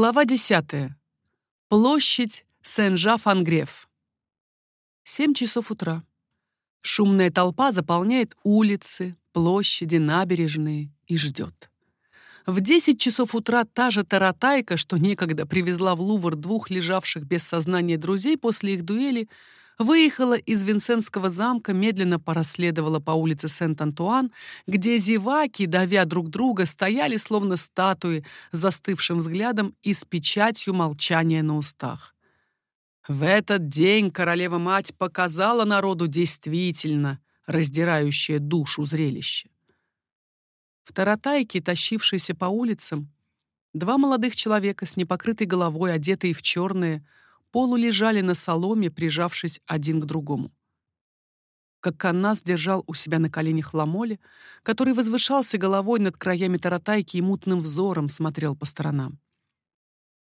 Глава 10. Площадь Сен-Жа-Фангреф. Семь часов утра. Шумная толпа заполняет улицы, площади, набережные и ждет. В 10 часов утра та же таратайка, что некогда привезла в Лувр двух лежавших без сознания друзей после их дуэли, выехала из Винсентского замка, медленно порасследовала по улице Сент-Антуан, где зеваки, давя друг друга, стояли словно статуи застывшим взглядом и с печатью молчания на устах. В этот день королева-мать показала народу действительно раздирающее душу зрелище. В таратайке, тащившейся по улицам, два молодых человека с непокрытой головой, одетые в черное, полу лежали на соломе, прижавшись один к другому. Как Каннас держал у себя на коленях Ламоли, который возвышался головой над краями таратайки и мутным взором смотрел по сторонам.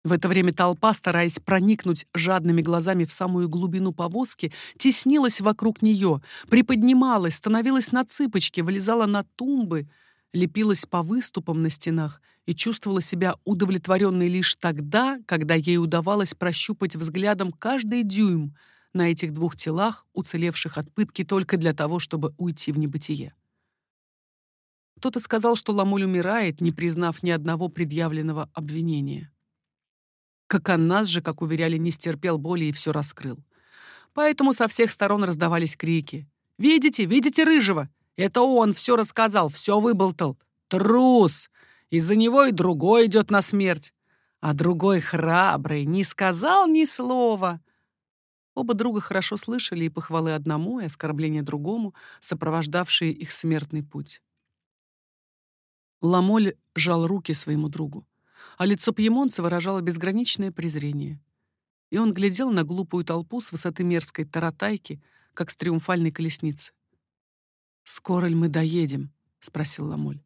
В это время толпа, стараясь проникнуть жадными глазами в самую глубину повозки, теснилась вокруг нее, приподнималась, становилась на цыпочки, вылезала на тумбы, лепилась по выступам на стенах — и чувствовала себя удовлетворенной лишь тогда, когда ей удавалось прощупать взглядом каждый дюйм на этих двух телах, уцелевших от пытки только для того, чтобы уйти в небытие. Кто-то сказал, что Ламоль умирает, не признав ни одного предъявленного обвинения. Коканнас же, как уверяли, не стерпел боли и все раскрыл. Поэтому со всех сторон раздавались крики. «Видите, видите Рыжего? Это он все рассказал, все выболтал. Трус! Из-за него и другой идет на смерть. А другой храбрый, не сказал ни слова. Оба друга хорошо слышали и похвалы одному, и оскорбления другому, сопровождавшие их смертный путь. Ламоль жал руки своему другу, а лицо пьемонца выражало безграничное презрение. И он глядел на глупую толпу с высоты мерзкой таратайки, как с триумфальной колесницы. «Скоро ли мы доедем?» — спросил Ламоль.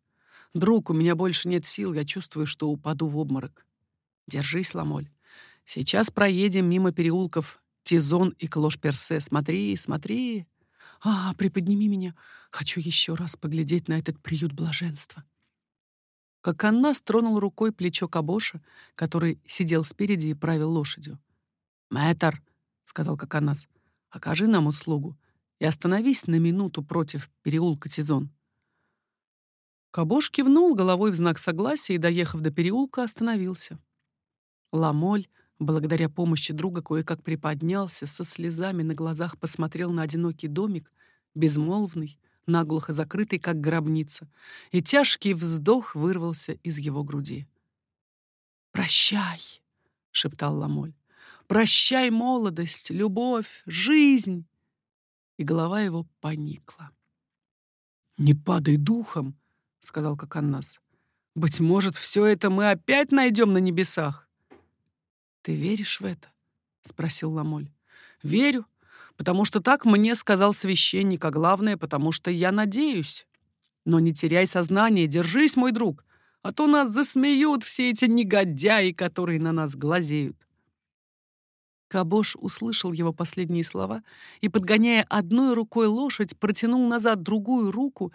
Друг, у меня больше нет сил, я чувствую, что упаду в обморок. Держись, Ламоль. Сейчас проедем мимо переулков Тизон и Клош-Персе. Смотри, смотри. А, приподними меня. Хочу еще раз поглядеть на этот приют блаженства. Как Анна стронул рукой плечо Кабоша, который сидел спереди и правил лошадью. «Мэтр», — сказал Коканас, — «окажи нам услугу и остановись на минуту против переулка Тизон». Кабош кивнул головой в знак согласия и, доехав до переулка, остановился. Ламоль, благодаря помощи друга, кое-как приподнялся, со слезами на глазах посмотрел на одинокий домик, безмолвный, наглухо закрытый, как гробница, и тяжкий вздох вырвался из его груди. «Прощай!» — шептал Ламоль. «Прощай, молодость, любовь, жизнь!» И голова его поникла. «Не падай духом!» — сказал Коканнас. «Быть может, все это мы опять найдем на небесах?» «Ты веришь в это?» — спросил Ламоль. «Верю, потому что так мне сказал священник, а главное, потому что я надеюсь. Но не теряй сознание, держись, мой друг, а то нас засмеют все эти негодяи, которые на нас глазеют». Кабош услышал его последние слова и, подгоняя одной рукой лошадь, протянул назад другую руку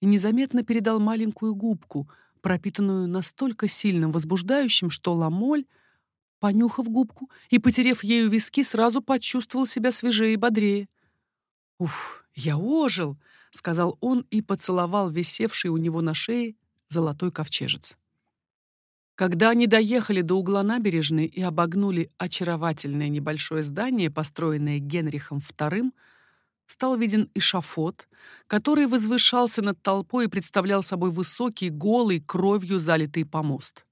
и незаметно передал маленькую губку, пропитанную настолько сильным возбуждающим, что Ламоль, понюхав губку и потерев ею виски, сразу почувствовал себя свежее и бодрее. «Уф, я ожил!» — сказал он и поцеловал висевший у него на шее золотой ковчежец. Когда они доехали до угла набережной и обогнули очаровательное небольшое здание, построенное Генрихом II, стал виден эшафот, который возвышался над толпой и представлял собой высокий, голый, кровью залитый помост.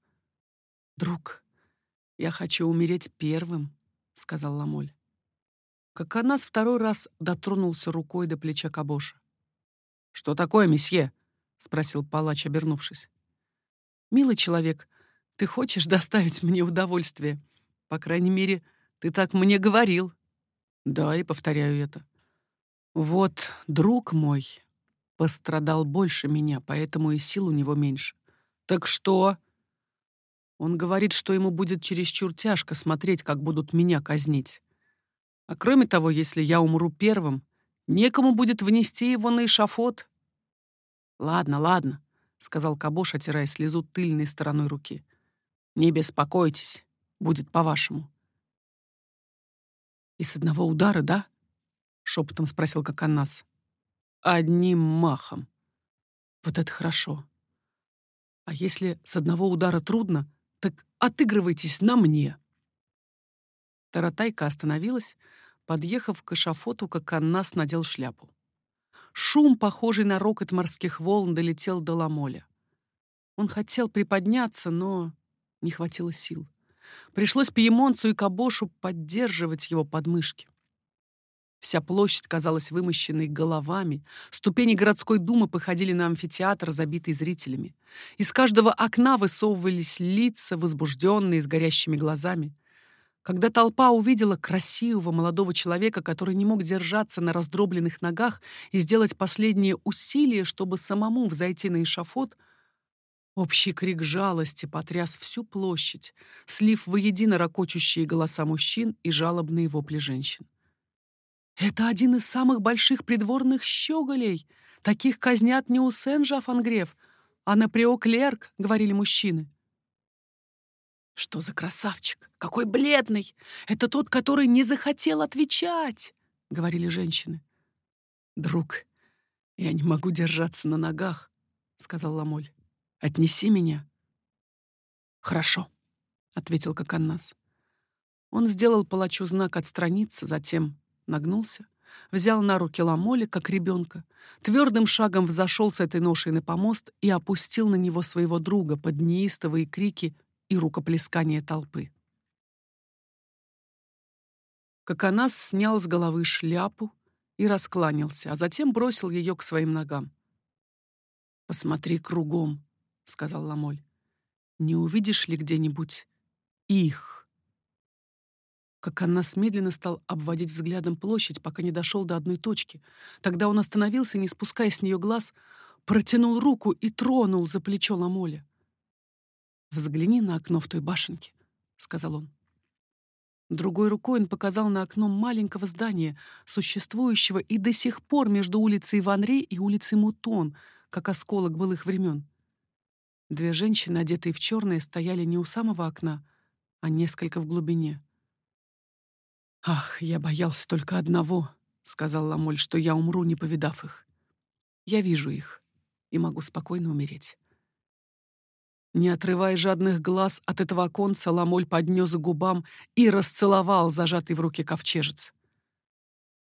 «Друг, я хочу умереть первым», — сказал Ламоль. Как она с второй раз дотронулся рукой до плеча Кабоша. «Что такое, месье?» — спросил палач, обернувшись. «Милый человек, ты хочешь доставить мне удовольствие? По крайней мере, ты так мне говорил». «Да, и повторяю это. Вот друг мой пострадал больше меня, поэтому и сил у него меньше. Так что? Он говорит, что ему будет чересчур тяжко смотреть, как будут меня казнить. А кроме того, если я умру первым, некому будет внести его на эшафот. Ладно, ладно, сказал Кабош, отирая слезу тыльной стороной руки. Не беспокойтесь, будет по-вашему. И с одного удара, да? Шепотом спросил Коканас. Одним махом. Вот это хорошо. А если с одного удара трудно, так отыгрывайтесь на мне. Таратайка остановилась, подъехав к эшафоту, как Аннас надел шляпу. Шум, похожий на рокот морских волн, долетел до Ламоля. Он хотел приподняться, но не хватило сил. Пришлось Пьемонцу и Кабошу поддерживать его подмышки. Вся площадь казалась вымощенной головами, ступени городской думы походили на амфитеатр, забитый зрителями. Из каждого окна высовывались лица, возбужденные, с горящими глазами. Когда толпа увидела красивого молодого человека, который не мог держаться на раздробленных ногах и сделать последние усилия, чтобы самому взойти на эшафот, общий крик жалости потряс всю площадь, слив воедино ракочущие голоса мужчин и жалобные вопли женщин. Это один из самых больших придворных щеголей. Таких казнят не у Сен-Жаф-Ангрев, а на Преоклерк, говорили мужчины. Что за красавчик? Какой бледный! Это тот, который не захотел отвечать, говорили женщины. Друг, я не могу держаться на ногах, сказал Ламоль. Отнеси меня. Хорошо, ответил Коканнас. Он сделал палачу знак отстраниться, затем нагнулся, взял на руки Ламоли, как ребенка, твердым шагом взошел с этой ношей на помост и опустил на него своего друга под неистовые крики и рукоплескание толпы. Коконас снял с головы шляпу и раскланялся, а затем бросил ее к своим ногам. «Посмотри кругом», — сказал Ламоль. «Не увидишь ли где-нибудь их?» как Аннас медленно стал обводить взглядом площадь, пока не дошел до одной точки. Тогда он остановился, не спуская с нее глаз, протянул руку и тронул за плечо Ламоля. «Взгляни на окно в той башенке», — сказал он. Другой рукой он показал на окно маленького здания, существующего и до сих пор между улицей Ванри и улицей Мутон, как осколок былых времен. Две женщины, одетые в черное, стояли не у самого окна, а несколько в глубине. «Ах, я боялся только одного», — сказал Ламоль, — «что я умру, не повидав их. Я вижу их и могу спокойно умереть». Не отрывая жадных глаз от этого оконца, Ламоль поднес к губам и расцеловал зажатый в руке ковчежец.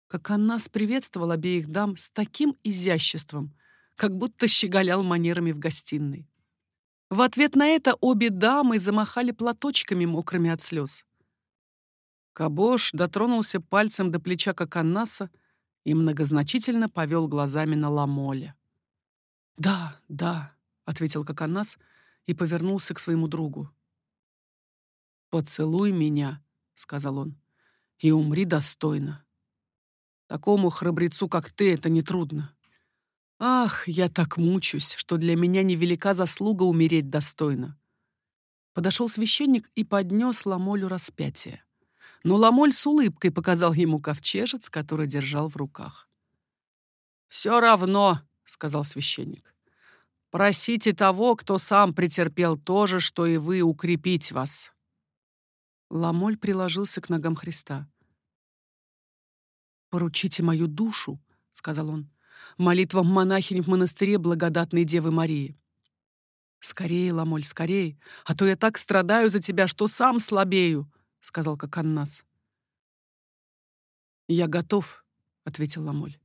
Как Аннас приветствовал обеих дам с таким изяществом, как будто щеголял манерами в гостиной. В ответ на это обе дамы замахали платочками, мокрыми от слез. Кабош дотронулся пальцем до плеча Коканнаса и многозначительно повел глазами на Ламоле. «Да, да», — ответил Коканнас и повернулся к своему другу. «Поцелуй меня», — сказал он, — «и умри достойно. Такому храбрецу, как ты, это нетрудно. Ах, я так мучусь, что для меня невелика заслуга умереть достойно». Подошел священник и поднес Ламолю распятие но Ламоль с улыбкой показал ему ковчежец, который держал в руках. «Все равно», — сказал священник, — «просите того, кто сам претерпел то же, что и вы, укрепить вас». Ламоль приложился к ногам Христа. «Поручите мою душу», — сказал он, — «молитвам монахинь в монастыре благодатной Девы Марии». «Скорее, Ламоль, скорее, а то я так страдаю за тебя, что сам слабею», — сказал Коканнас. «Я готов», — ответил Ламоль.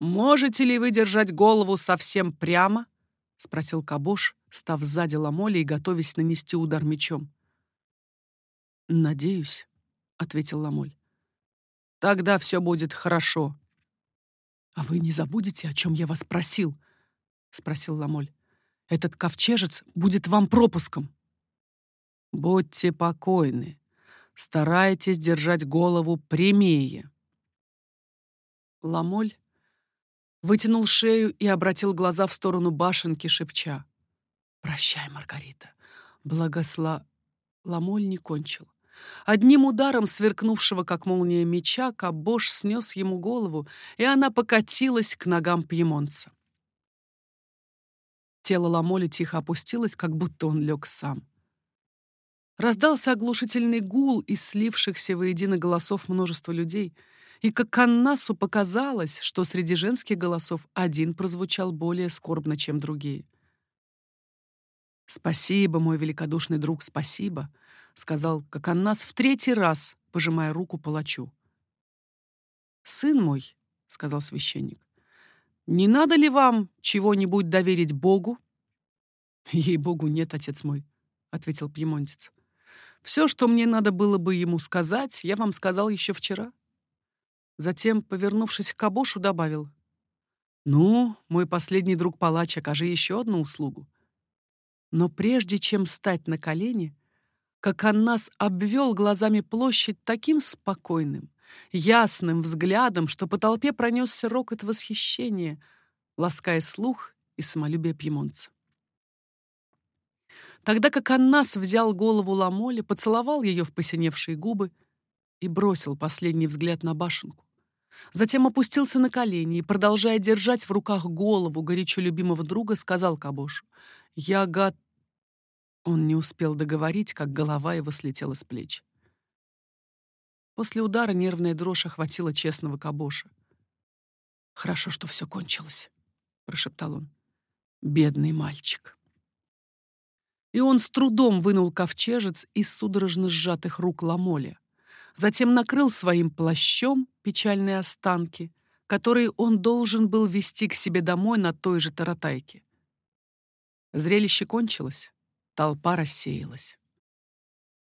«Можете ли вы держать голову совсем прямо?» — спросил Кабош, став сзади Ламоля и готовясь нанести удар мечом. «Надеюсь», — ответил Ламоль. «Тогда все будет хорошо». «А вы не забудете, о чем я вас просил?» — спросил Ламоль. «Этот ковчежец будет вам пропуском». Будьте покойны. Старайтесь держать голову прямее. Ламоль вытянул шею и обратил глаза в сторону башенки, шепча. «Прощай, Маргарита. Благосла...» Ламоль не кончил. Одним ударом сверкнувшего, как молния меча, Кабош снес ему голову, и она покатилась к ногам пьемонца. Тело Ламоля тихо опустилось, как будто он лег сам. Раздался оглушительный гул из слившихся воедино голосов множества людей, и как Каннасу показалось, что среди женских голосов один прозвучал более скорбно, чем другие. «Спасибо, мой великодушный друг, спасибо», — сказал Коканнас в третий раз, пожимая руку палачу. «Сын мой», — сказал священник, — «не надо ли вам чего-нибудь доверить Богу?» «Ей-богу, нет, отец мой», — ответил пьемонтец. «Все, что мне надо было бы ему сказать, я вам сказал еще вчера». Затем, повернувшись к Кабошу, добавил. «Ну, мой последний друг-палач, окажи еще одну услугу. Но прежде чем стать на колени, как Аннас обвел глазами площадь таким спокойным, ясным взглядом, что по толпе пронесся рокот восхищения, лаская слух и самолюбие пьемонца. Тогда как Аннас взял голову Ламоли, поцеловал ее в посиневшие губы и бросил последний взгляд на башенку. Затем опустился на колени и, продолжая держать в руках голову горячо любимого друга, сказал Кабошу, «Я гад...» Он не успел договорить, как голова его слетела с плеч. После удара нервная дрожь охватила честного Кабоша. «Хорошо, что все кончилось», — прошептал он. «Бедный мальчик». И он с трудом вынул ковчежец из судорожно сжатых рук Ламоля. Затем накрыл своим плащом печальные останки, которые он должен был вести к себе домой на той же таратайке. Зрелище кончилось. Толпа рассеялась.